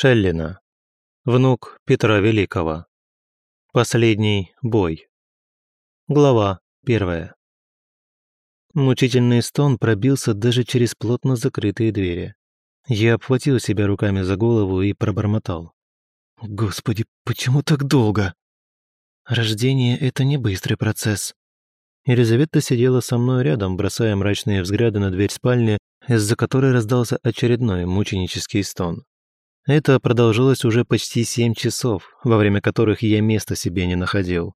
Шеллина. Внук Петра Великого. Последний бой. Глава первая. Мучительный стон пробился даже через плотно закрытые двери. Я обхватил себя руками за голову и пробормотал. «Господи, почему так долго?» «Рождение — это не быстрый процесс». Елизавета сидела со мной рядом, бросая мрачные взгляды на дверь спальни, из-за которой раздался очередной мученический стон. Это продолжилось уже почти семь часов, во время которых я места себе не находил.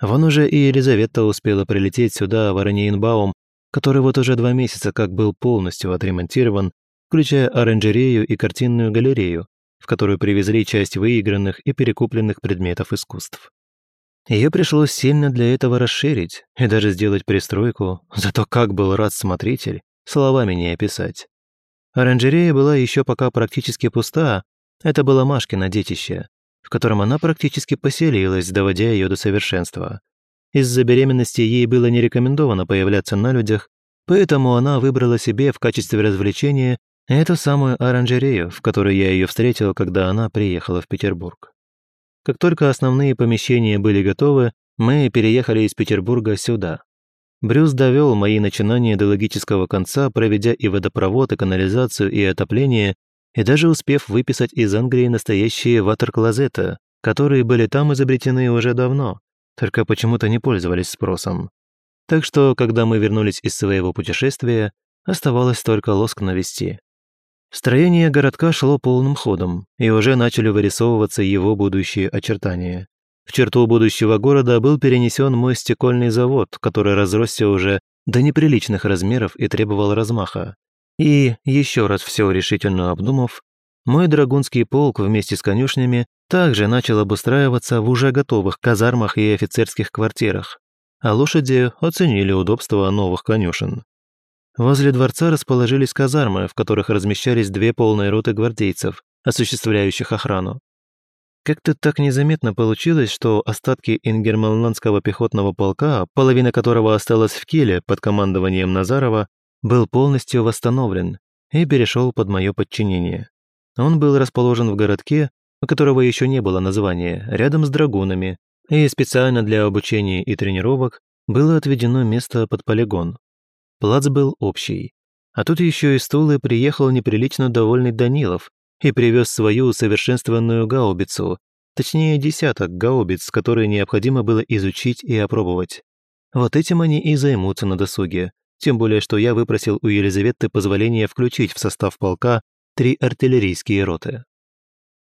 Вон уже и Елизавета успела прилететь сюда, в Араньинбаум, который вот уже два месяца как был полностью отремонтирован, включая оранжерею и картинную галерею, в которую привезли часть выигранных и перекупленных предметов искусств. Ее пришлось сильно для этого расширить и даже сделать пристройку, зато как был рад смотритель, словами не описать. Оранжерея была еще пока практически пуста, это было Машкино детище, в котором она практически поселилась, доводя ее до совершенства. Из-за беременности ей было не рекомендовано появляться на людях, поэтому она выбрала себе в качестве развлечения эту самую оранжерею, в которой я ее встретил, когда она приехала в Петербург. Как только основные помещения были готовы, мы переехали из Петербурга сюда, Брюс довел мои начинания до логического конца, проведя и водопровод, и канализацию, и отопление, и даже успев выписать из Англии настоящие ватер-клозеты, которые были там изобретены уже давно, только почему-то не пользовались спросом. Так что, когда мы вернулись из своего путешествия, оставалось только лоск навести. Строение городка шло полным ходом, и уже начали вырисовываться его будущие очертания. В черту будущего города был перенесен мой стекольный завод, который разросся уже до неприличных размеров и требовал размаха. И, еще раз все решительно обдумав, мой драгунский полк вместе с конюшнями также начал обустраиваться в уже готовых казармах и офицерских квартирах, а лошади оценили удобство новых конюшен. Возле дворца расположились казармы, в которых размещались две полные роты гвардейцев, осуществляющих охрану. Как-то так незаметно получилось, что остатки ингерманландского пехотного полка, половина которого осталась в Киле под командованием Назарова, был полностью восстановлен и перешел под мое подчинение. Он был расположен в городке, у которого еще не было названия, рядом с драгунами, и специально для обучения и тренировок было отведено место под полигон. Плац был общий. А тут еще и стулы приехал неприлично довольный Данилов, и привез свою усовершенствованную гаубицу, точнее десяток гаубиц, которые необходимо было изучить и опробовать. Вот этим они и займутся на досуге, тем более что я выпросил у Елизаветы позволение включить в состав полка три артиллерийские роты.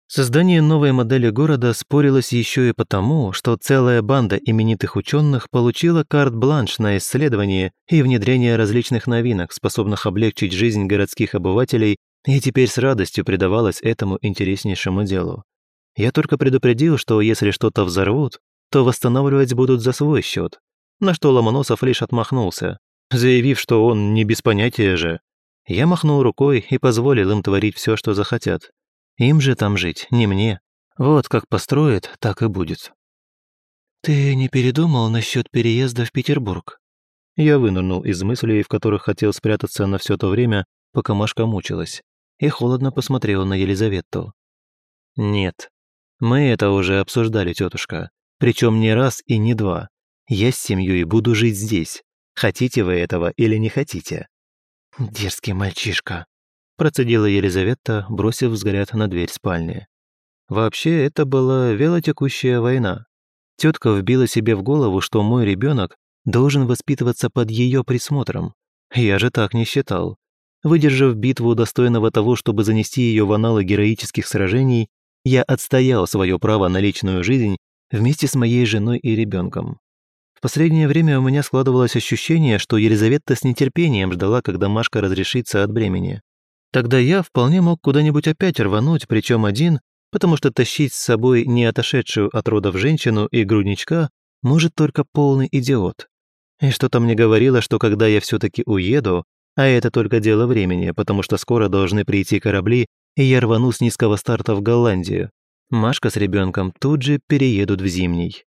Создание новой модели города спорилось еще и потому, что целая банда именитых ученых получила карт-бланш на исследование и внедрение различных новинок, способных облегчить жизнь городских обывателей и теперь с радостью предавалась этому интереснейшему делу. Я только предупредил, что если что-то взорвут, то восстанавливать будут за свой счет, на что Ломоносов лишь отмахнулся, заявив, что он не без понятия же. Я махнул рукой и позволил им творить все, что захотят. Им же там жить, не мне. Вот как построят, так и будет. «Ты не передумал насчет переезда в Петербург?» Я вынырнул из мыслей, в которых хотел спрятаться на все то время, пока Машка мучилась и холодно посмотрела на Елизавету. «Нет, мы это уже обсуждали, тетушка, причем не раз и не два. Я с семьей буду жить здесь. Хотите вы этого или не хотите?» «Дерзкий мальчишка», – процедила Елизавета, бросив взгляд на дверь спальни. Вообще, это была велотекущая война. Тетка вбила себе в голову, что мой ребенок должен воспитываться под ее присмотром. Я же так не считал. Выдержав битву, достойного того, чтобы занести ее в аналы героических сражений, я отстоял свое право на личную жизнь вместе с моей женой и ребенком. В последнее время у меня складывалось ощущение, что Елизавета с нетерпением ждала, когда Машка разрешится от бремени. Тогда я вполне мог куда-нибудь опять рвануть, причем один, потому что тащить с собой не отошедшую от родов женщину и грудничка может только полный идиот. И что-то мне говорило, что когда я все-таки уеду, а это только дело времени, потому что скоро должны прийти корабли, и я рвану с низкого старта в Голландию. Машка с ребенком тут же переедут в Зимний.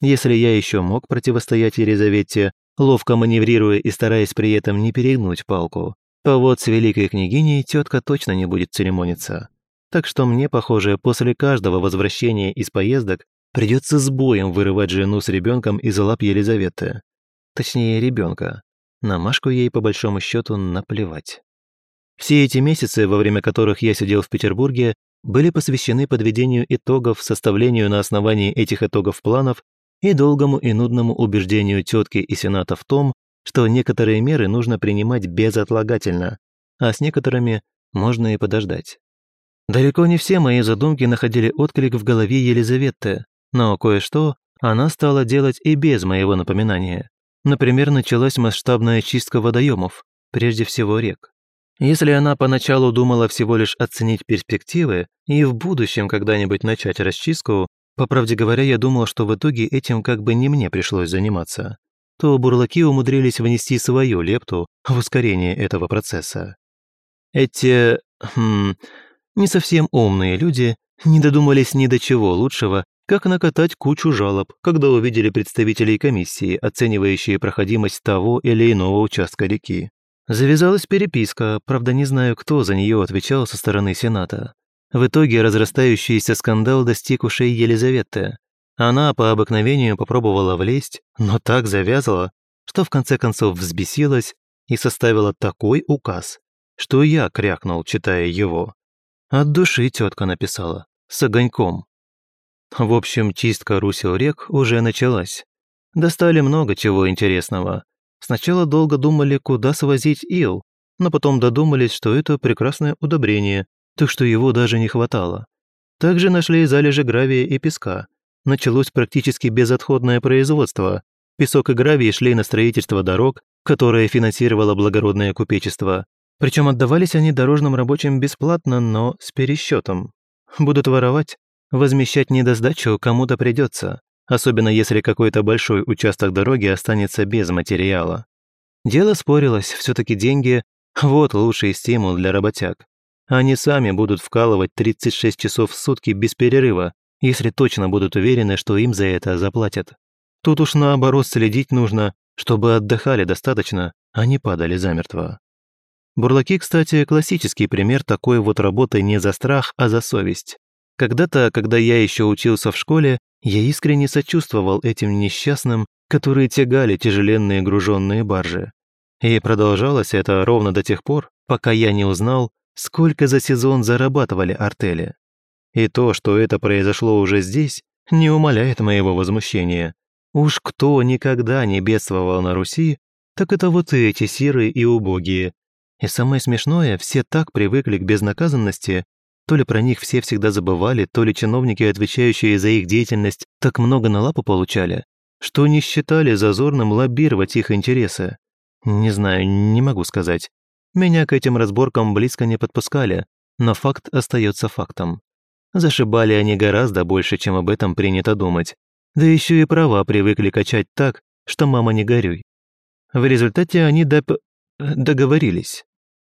Если я еще мог противостоять Елизавете, ловко маневрируя и стараясь при этом не перегнуть палку, то вот с великой княгиней тетка точно не будет церемониться. Так что мне, похоже, после каждого возвращения из поездок придется с боем вырывать жену с ребенком из лап Елизаветы. Точнее, ребенка. На Машку ей, по большому счету, наплевать. Все эти месяцы, во время которых я сидел в Петербурге, были посвящены подведению итогов, составлению на основании этих итогов планов и долгому и нудному убеждению тетки и сената в том, что некоторые меры нужно принимать безотлагательно, а с некоторыми можно и подождать. Далеко не все мои задумки находили отклик в голове Елизаветы, но кое-что она стала делать и без моего напоминания. Например, началась масштабная чистка водоемов, прежде всего рек. Если она поначалу думала всего лишь оценить перспективы и в будущем когда-нибудь начать расчистку, по правде говоря, я думал, что в итоге этим как бы не мне пришлось заниматься, то бурлаки умудрились внести свою лепту в ускорение этого процесса. Эти, хм, не совсем умные люди не додумались ни до чего лучшего, как накатать кучу жалоб, когда увидели представителей комиссии, оценивающие проходимость того или иного участка реки. Завязалась переписка, правда не знаю, кто за нее отвечал со стороны Сената. В итоге разрастающийся скандал достиг ушей Елизаветы. Она по обыкновению попробовала влезть, но так завязала, что в конце концов взбесилась и составила такой указ, что я крякнул, читая его. От души тетка написала, с огоньком. В общем, чистка русел рек уже началась. Достали много чего интересного, Сначала долго думали, куда свозить ил, но потом додумались, что это прекрасное удобрение, так что его даже не хватало. Также нашли залежи гравия и песка. Началось практически безотходное производство. Песок и гравий шли на строительство дорог, которое финансировало благородное купечество. Причем отдавались они дорожным рабочим бесплатно, но с пересчетом. Будут воровать, возмещать недосдачу кому-то придется особенно если какой-то большой участок дороги останется без материала. Дело спорилось, все таки деньги – вот лучший стимул для работяг. Они сами будут вкалывать 36 часов в сутки без перерыва, если точно будут уверены, что им за это заплатят. Тут уж наоборот следить нужно, чтобы отдыхали достаточно, а не падали замертво. Бурлаки, кстати, классический пример такой вот работы не за страх, а за совесть. Когда-то, когда я еще учился в школе, я искренне сочувствовал этим несчастным, которые тягали тяжеленные груженные баржи. И продолжалось это ровно до тех пор, пока я не узнал, сколько за сезон зарабатывали артели. И то, что это произошло уже здесь, не умаляет моего возмущения. Уж кто никогда не бедствовал на Руси, так это вот эти сирые и убогие. И самое смешное, все так привыкли к безнаказанности, то ли про них все всегда забывали, то ли чиновники, отвечающие за их деятельность, так много на лапу получали, что не считали зазорным лоббировать их интересы. Не знаю, не могу сказать. Меня к этим разборкам близко не подпускали, но факт остается фактом. Зашибали они гораздо больше, чем об этом принято думать. Да еще и права привыкли качать так, что мама не горюй. В результате они доп... договорились.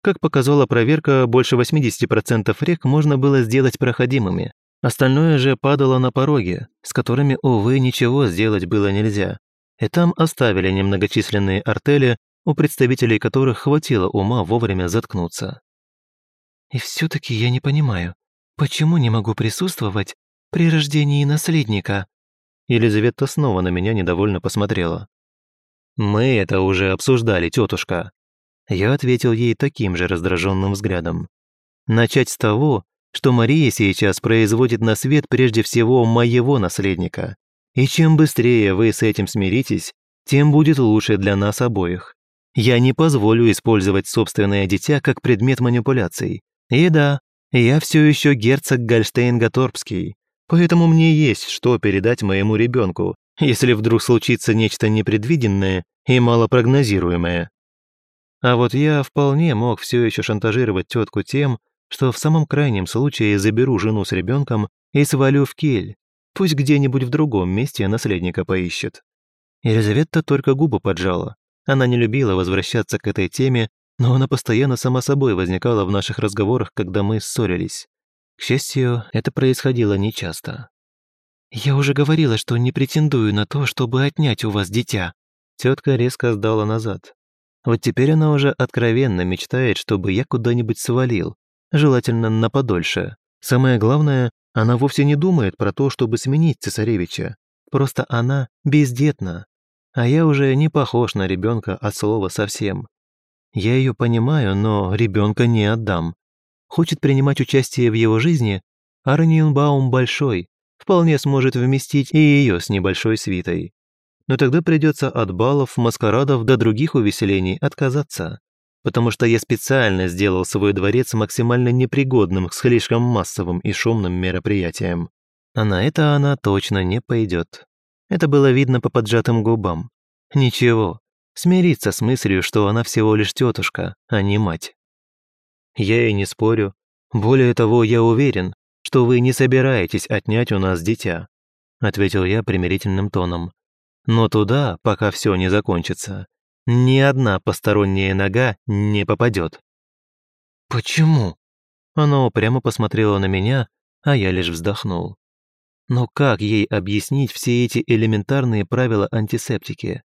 Как показала проверка, больше 80% рек можно было сделать проходимыми. Остальное же падало на пороги, с которыми, увы, ничего сделать было нельзя. И там оставили немногочисленные артели, у представителей которых хватило ума вовремя заткнуться. «И все-таки я не понимаю, почему не могу присутствовать при рождении наследника?» Елизавета снова на меня недовольно посмотрела. «Мы это уже обсуждали, тетушка», я ответил ей таким же раздраженным взглядом. Начать с того, что Мария сейчас производит на свет прежде всего моего наследника. И чем быстрее вы с этим смиритесь, тем будет лучше для нас обоих. Я не позволю использовать собственное дитя как предмет манипуляций. И да, я все еще герцог Гольштейн-Гаторбский, поэтому мне есть что передать моему ребенку, если вдруг случится нечто непредвиденное и малопрогнозируемое. А вот я вполне мог все еще шантажировать тетку тем, что в самом крайнем случае заберу жену с ребенком и свалю в кель. Пусть где-нибудь в другом месте наследника поищет. Елизавета только губы поджала. Она не любила возвращаться к этой теме, но она постоянно сама собой возникала в наших разговорах, когда мы ссорились. К счастью, это происходило нечасто. «Я уже говорила, что не претендую на то, чтобы отнять у вас дитя». Тетка резко сдала назад, вот теперь она уже откровенно мечтает, чтобы я куда-нибудь свалил, желательно на подольше. Самое главное, она вовсе не думает про то, чтобы сменить цесаревича. Просто она бездетна. А я уже не похож на ребенка от слова совсем. Я ее понимаю, но ребенка не отдам. Хочет принимать участие в его жизни, а Раниенбаум большой, вполне сможет вместить и ее с небольшой свитой. Но тогда придется от балов, маскарадов до других увеселений отказаться потому что я специально сделал свой дворец максимально непригодным к слишком массовым и шумным мероприятиям. А на это она точно не пойдет. Это было видно по поджатым губам. Ничего, смириться с мыслью, что она всего лишь тетушка, а не мать. Я и не спорю. Более того, я уверен, что вы не собираетесь отнять у нас дитя, ответил я примирительным тоном. Но туда, пока все не закончится, ни одна посторонняя нога не попадет. «Почему?» Она упрямо посмотрела на меня, а я лишь вздохнул. Но как ей объяснить все эти элементарные правила антисептики?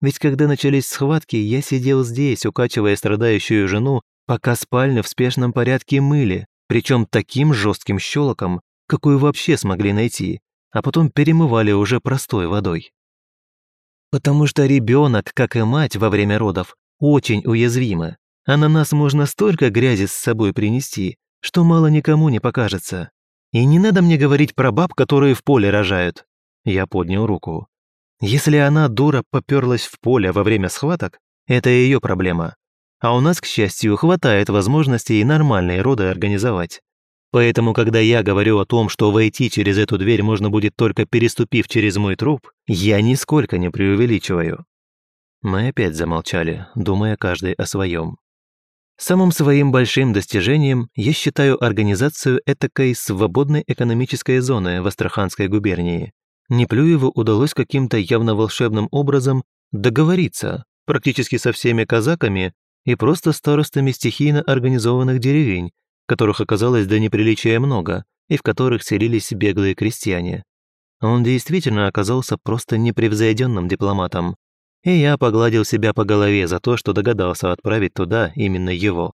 Ведь когда начались схватки, я сидел здесь, укачивая страдающую жену, пока спальню в спешном порядке мыли, причем таким жестким щелоком, какую вообще смогли найти, а потом перемывали уже простой водой. Потому что ребенок, как и мать во время родов, очень уязвимы, а на нас можно столько грязи с собой принести, что мало никому не покажется. И не надо мне говорить про баб, которые в поле рожают. Я поднял руку. Если она, дура, поперлась в поле во время схваток, это ее проблема. А у нас, к счастью, хватает возможностей нормальные роды организовать. Поэтому, когда я говорю о том, что войти через эту дверь можно будет только переступив через мой труп, я нисколько не преувеличиваю. Мы опять замолчали, думая каждый о своем. Самым своим большим достижением я считаю организацию этакой свободной экономической зоны в Астраханской губернии. Неплюеву удалось каким-то явно волшебным образом договориться практически со всеми казаками и просто старостами стихийно организованных деревень, которых оказалось до неприличия много, и в которых селились беглые крестьяне. Он действительно оказался просто непревзойденным дипломатом, и я погладил себя по голове за то, что догадался отправить туда именно его.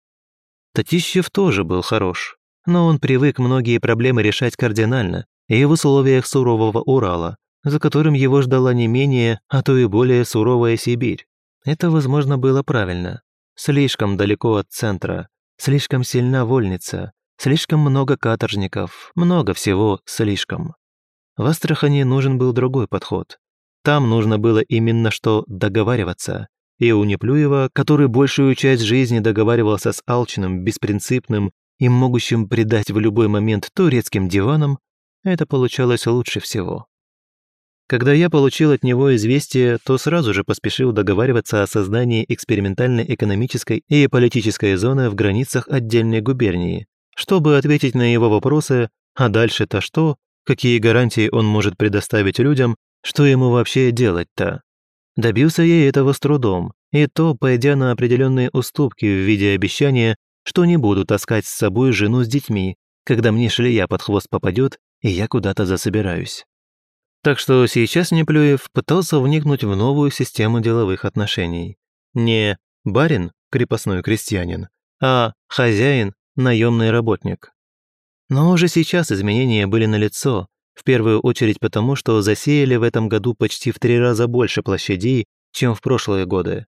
Татищев тоже был хорош, но он привык многие проблемы решать кардинально и в условиях сурового Урала, за которым его ждала не менее, а то и более суровая Сибирь. Это, возможно, было правильно. Слишком далеко от центра, Слишком сильна вольница, слишком много каторжников, много всего слишком. В Астрахани нужен был другой подход. Там нужно было именно что договариваться. И у Неплюева, который большую часть жизни договаривался с алчным, беспринципным и могущим предать в любой момент турецким диваном, это получалось лучше всего. Когда я получил от него известие, то сразу же поспешил договариваться о создании экспериментальной экономической и политической зоны в границах отдельной губернии, чтобы ответить на его вопросы, а дальше-то что, какие гарантии он может предоставить людям, что ему вообще делать-то. Добился я этого с трудом, и то, пойдя на определенные уступки в виде обещания, что не буду таскать с собой жену с детьми, когда мне шлея под хвост попадет, и я куда-то засобираюсь. Так что сейчас Неплюев пытался вникнуть в новую систему деловых отношений. Не барин, крепостной крестьянин, а хозяин, наемный работник. Но уже сейчас изменения были налицо, в первую очередь потому, что засеяли в этом году почти в три раза больше площадей, чем в прошлые годы.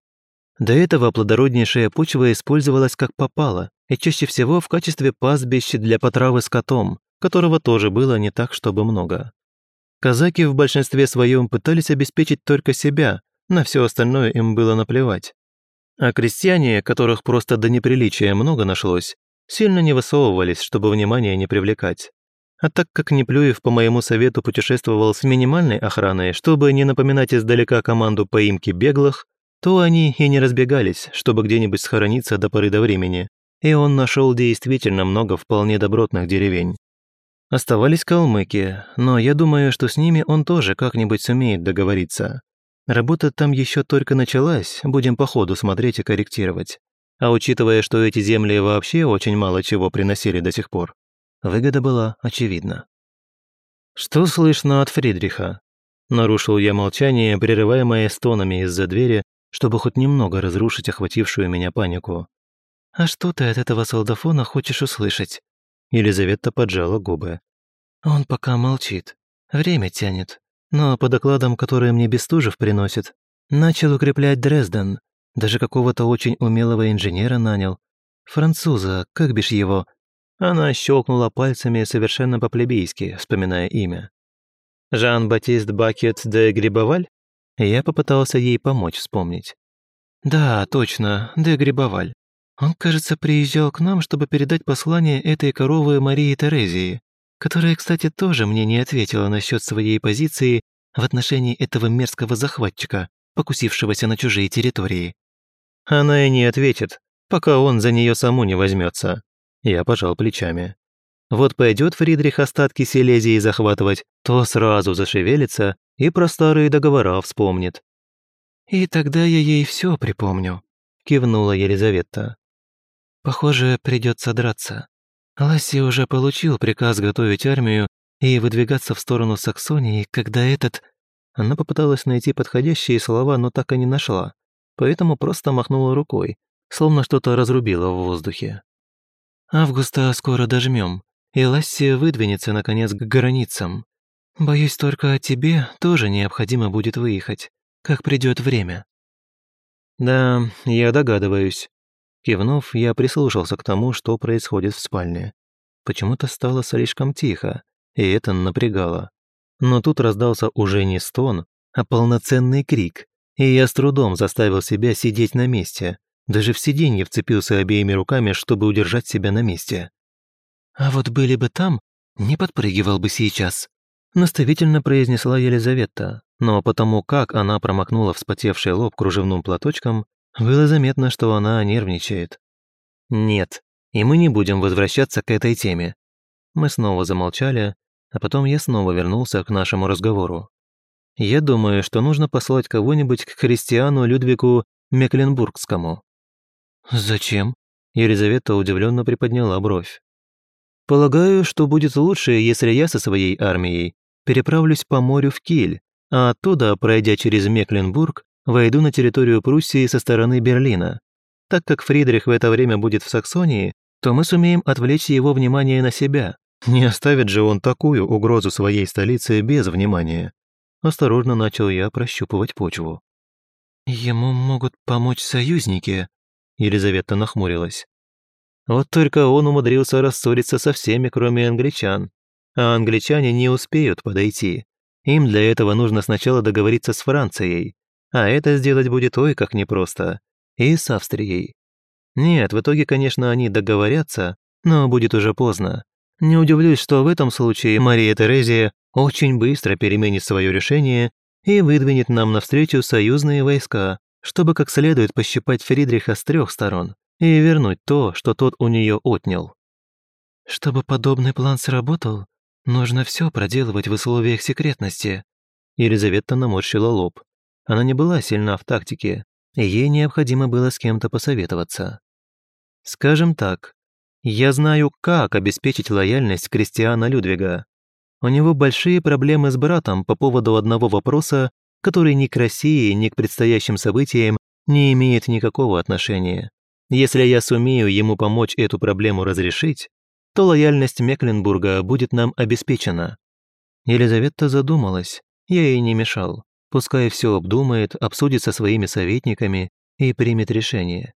До этого плодороднейшая почва использовалась как попало, и чаще всего в качестве пастбища для потравы скотом, которого тоже было не так, чтобы много. Казаки в большинстве своем пытались обеспечить только себя, на все остальное им было наплевать. А крестьяне, которых просто до неприличия много нашлось, сильно не высовывались, чтобы внимание не привлекать. А так как Неплюев по моему совету путешествовал с минимальной охраной, чтобы не напоминать издалека команду поимки беглых, то они и не разбегались, чтобы где-нибудь схорониться до поры до времени. И он нашел действительно много вполне добротных деревень. Оставались калмыки, но я думаю, что с ними он тоже как-нибудь сумеет договориться. Работа там еще только началась, будем по ходу смотреть и корректировать. А учитывая, что эти земли вообще очень мало чего приносили до сих пор, выгода была очевидна. «Что слышно от Фридриха?» Нарушил я молчание, прерываемое стонами из-за двери, чтобы хоть немного разрушить охватившую меня панику. «А что ты от этого солдафона хочешь услышать?» Елизавета поджала губы. «Он пока молчит. Время тянет. Но по докладам, которые мне Бестужев приносит, начал укреплять Дрезден. Даже какого-то очень умелого инженера нанял. Француза, как бишь его?» Она щелкнула пальцами совершенно по-плебейски, вспоминая имя. «Жан-Батист Бакет де Грибоваль?» Я попытался ей помочь вспомнить. «Да, точно, де Грибоваль. Он, кажется, приезжал к нам, чтобы передать послание этой коровы Марии Терезии, которая, кстати, тоже мне не ответила насчет своей позиции в отношении этого мерзкого захватчика, покусившегося на чужие территории. Она и не ответит, пока он за нее саму не возьмется. Я пожал плечами. Вот пойдет Фридрих остатки Силезии захватывать, то сразу зашевелится и про старые договора вспомнит. «И тогда я ей все припомню», — кивнула Елизавета. «Похоже, придется драться. Ласси уже получил приказ готовить армию и выдвигаться в сторону Саксонии, когда этот...» Она попыталась найти подходящие слова, но так и не нашла, поэтому просто махнула рукой, словно что-то разрубила в воздухе. «Августа скоро дожмем, и Ласси выдвинется, наконец, к границам. Боюсь, только тебе тоже необходимо будет выехать, как придет время». «Да, я догадываюсь». Кивнув, я прислушался к тому, что происходит в спальне. Почему-то стало слишком тихо, и это напрягало. Но тут раздался уже не стон, а полноценный крик, и я с трудом заставил себя сидеть на месте, даже в сиденье вцепился обеими руками, чтобы удержать себя на месте. «А вот были бы там, не подпрыгивал бы сейчас», наставительно произнесла Елизавета, но потому как она промокнула вспотевший лоб кружевным платочком, было заметно, что она нервничает. «Нет, и мы не будем возвращаться к этой теме». Мы снова замолчали, а потом я снова вернулся к нашему разговору. Я думаю, что нужно послать кого-нибудь к христиану Людвигу Мекленбургскому. «Зачем?» Елизавета удивленно приподняла бровь. «Полагаю, что будет лучше, если я со своей армией переправлюсь по морю в Киль, а оттуда, пройдя через Мекленбург, войду на территорию Пруссии со стороны Берлина. Так как Фридрих в это время будет в Саксонии, то мы сумеем отвлечь его внимание на себя. Не оставит же он такую угрозу своей столице без внимания. Осторожно начал я прощупывать почву. «Ему могут помочь союзники», Елизавета нахмурилась. Вот только он умудрился рассориться со всеми, кроме англичан. А англичане не успеют подойти. Им для этого нужно сначала договориться с Францией. А это сделать будет ой как непросто. И с Австрией. Нет, в итоге, конечно, они договорятся, но будет уже поздно. Не удивлюсь, что в этом случае Мария Терезия очень быстро переменит свое решение и выдвинет нам навстречу союзные войска, чтобы как следует пощипать Фридриха с трех сторон и вернуть то, что тот у нее отнял. Чтобы подобный план сработал, нужно все проделывать в условиях секретности. Елизавета наморщила лоб. Она не была сильна в тактике, и ей необходимо было с кем-то посоветоваться. Скажем так, я знаю, как обеспечить лояльность Кристиана Людвига. У него большие проблемы с братом по поводу одного вопроса, который ни к России, ни к предстоящим событиям не имеет никакого отношения. Если я сумею ему помочь эту проблему разрешить, то лояльность Мекленбурга будет нам обеспечена». Елизавета задумалась, я ей не мешал. Пускай все обдумает, обсудит со своими советниками и примет решение.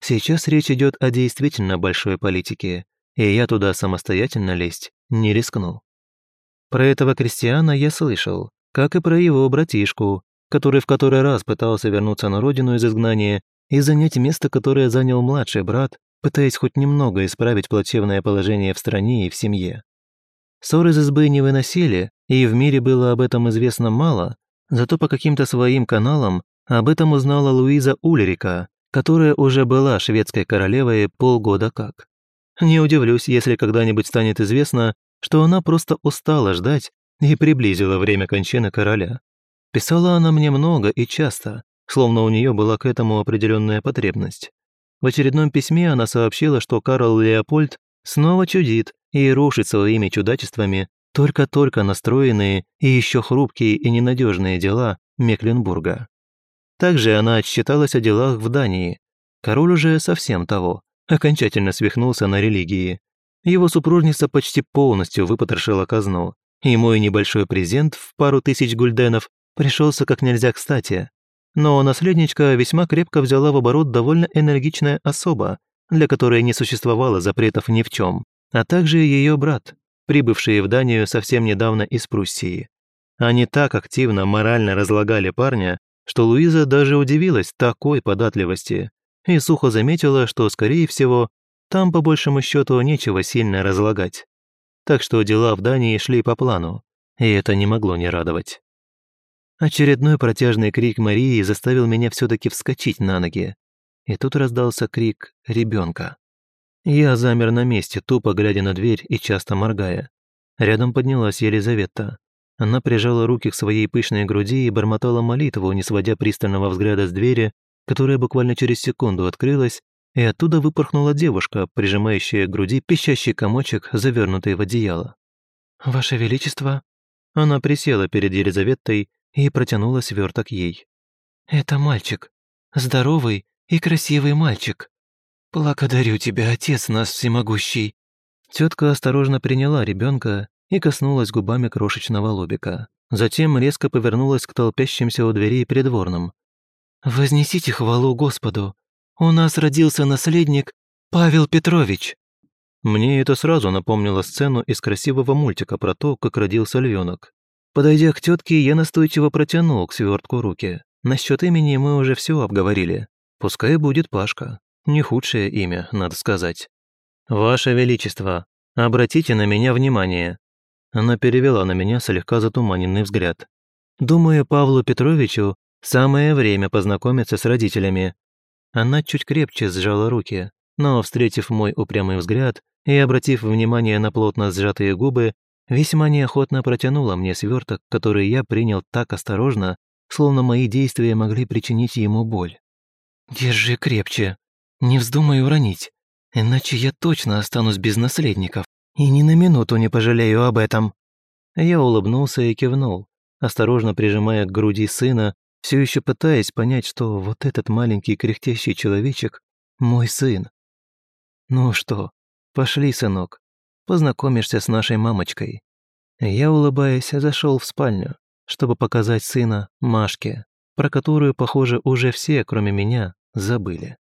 Сейчас речь идет о действительно большой политике, и я туда самостоятельно лезть не рискну. Про этого крестьяна я слышал, как и про его братишку, который в который раз пытался вернуться на родину из изгнания и занять место, которое занял младший брат, пытаясь хоть немного исправить плачевное положение в стране и в семье. Ссоры из избы не выносили, и в мире было об этом известно мало, зато по каким-то своим каналам об этом узнала Луиза Ульрика, которая уже была шведской королевой полгода как. Не удивлюсь, если когда-нибудь станет известно, что она просто устала ждать и приблизила время кончины короля. Писала она мне много и часто, словно у нее была к этому определенная потребность. В очередном письме она сообщила, что Карл Леопольд снова чудит и рушит своими чудачествами только-только настроенные и еще хрупкие и ненадежные дела Мекленбурга. Также она отчиталась о делах в Дании. Король уже совсем того, окончательно свихнулся на религии. Его супружница почти полностью выпотрошила казну, и мой небольшой презент в пару тысяч гульденов пришелся как нельзя кстати. Но наследничка весьма крепко взяла в оборот довольно энергичная особа, для которой не существовало запретов ни в чем, а также ее брат, прибывший в Данию совсем недавно из Пруссии. Они так активно морально разлагали парня, что Луиза даже удивилась такой податливости и сухо заметила, что, скорее всего, там, по большему счету, нечего сильно разлагать. Так что дела в Дании шли по плану, и это не могло не радовать. Очередной протяжный крик Марии заставил меня все-таки вскочить на ноги. И тут раздался крик ребенка. Я замер на месте, тупо глядя на дверь и часто моргая. Рядом поднялась Елизавета. Она прижала руки к своей пышной груди и бормотала молитву, не сводя пристального взгляда с двери, которая буквально через секунду открылась, и оттуда выпорхнула девушка, прижимающая к груди пищащий комочек, завернутый в одеяло. «Ваше Величество!» Она присела перед Елизаветой и протянула сверток ей. «Это мальчик. Здоровый и красивый мальчик. Благодарю тебя, отец наш всемогущий». Тетка осторожно приняла ребенка и коснулась губами крошечного лобика. Затем резко повернулась к толпящимся у дверей придворным. «Вознесите хвалу Господу! У нас родился наследник Павел Петрович!» Мне это сразу напомнило сцену из красивого мультика про то, как родился львенок. Подойдя к тетке, я настойчиво протянул к свертку руки. Насчет имени мы уже все обговорили. Пускай будет Пашка. Не худшее имя, надо сказать. «Ваше Величество, обратите на меня внимание». Она перевела на меня слегка затуманенный взгляд. «Думаю, Павлу Петровичу самое время познакомиться с родителями». Она чуть крепче сжала руки, но, встретив мой упрямый взгляд и обратив внимание на плотно сжатые губы, весьма неохотно протянула мне сверток, который я принял так осторожно, словно мои действия могли причинить ему боль. «Держи крепче, не вздумай уронить, иначе я точно останусь без наследников и ни на минуту не пожалею об этом». Я улыбнулся и кивнул, осторожно прижимая к груди сына, все еще пытаясь понять, что вот этот маленький кряхтящий человечек – мой сын. «Ну что, пошли, сынок, познакомишься с нашей мамочкой». Я, улыбаясь, зашел в спальню, чтобы показать сына Машке, про которую, похоже, уже все, кроме меня, забыли.